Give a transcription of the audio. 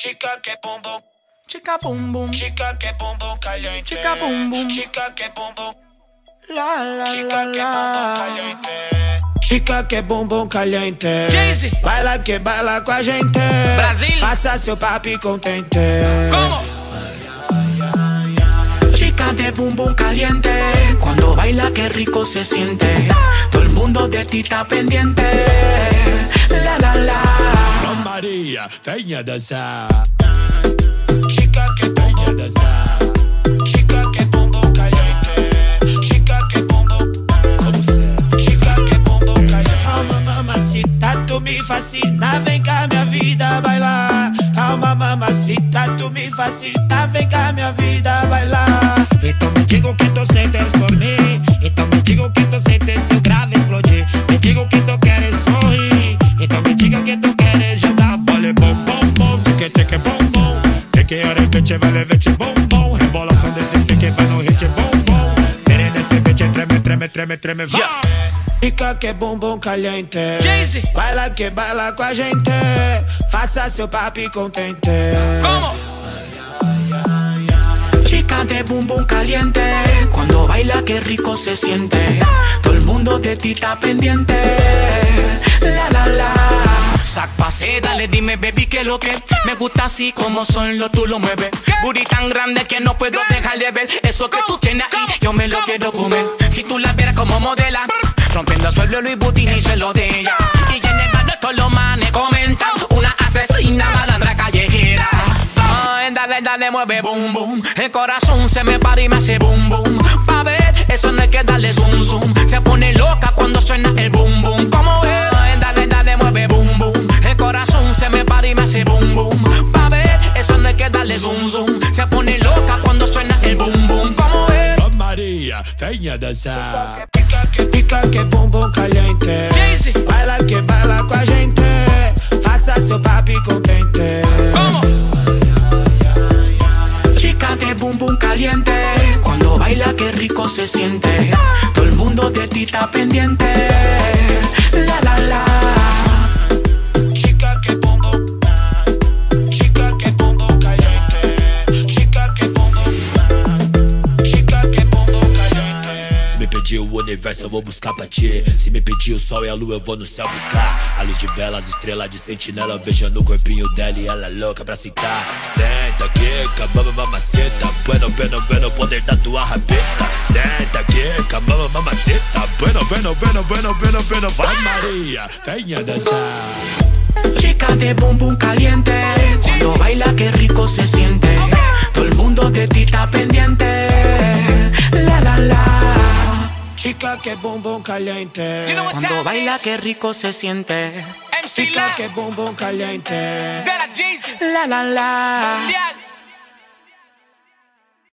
Chica que bum bum. Chica bum bum. Chica que bum bum caliente. Chica bum bum. Chica que bum bum. La la Chica la que bum bum la. caliente. Chica que bum bum caliente. Jay-Z. Baila que baila com a gente. Brasil. Faça seu papi contente. ¿Cómo? Chica de bum bum caliente, cuando baila qué rico se siente. Todo el mundo de ti está pendiente. La la la. Maria, venha dançar, Chica que venha dançar. Chica que bum caliente. Chica que você? Chica que bum caliente. Calma, mamacita, tu me fascina. Vem cá, minha vida, bailar. Calma, mamacita, tu me fascina. Vem cá, minha vida, bailar. Então me diga o que tu sentes bom. Pique, arrebete, vai, levete, bom, bom. Rebolação desse pique, vai no hit, bom, bom. Querendo esse beat, treme, treme, treme, treme, vai. Fica que bumbum caliente. Jay-Z. Baila que baila com a gente. Faça seu papi contente. ¿Cómo? Chica de bum bum caliente, cuando baila qué rico se siente. Todo el mundo de ti está pendiente. Sac pase, dale dime baby que lo que me gusta así como solo tú lo mueves. Booty tan grande que no puedo dejar de ver eso que tú tienes ahí. Yo me lo quiero comer. Si tú la vieras como modela, rompiendo el suelo Luis Butin y se lo de ella. Y en el barrio todos los manes comentan una asesina malandra callejera. Ay, dale, dale, mueve boom boom. El corazón se me para y me hace boom boom. Venha dançar. Fica que fica que bumbum caliente. Baila que baila com a gente. Faça seu papi contente. ¿Cómo? Chica de bum bum caliente, cuando baila qué rico se siente. Todo el mundo de ti está pendiente. Universo, eu vou buscar pra ti. Se me pedir o sol e a lua, eu vou no céu buscar. A luz de velas, estrela de sentinela, beijando o corpinho dela e ela é louca pra citar. Senta aqui, cabama mamaceta. Bueno, bueno, bueno, poder da tua rabeta. Senta aqui, cabama mamaceta. Bueno, bueno, bueno, bueno, bueno, bueno. Vai, Maria, venha dançar. Chica de bum bum caliente, cuando Chica que bumbum caliente. Cuando baila qué rico se siente. Chica que bumbum caliente. La la la.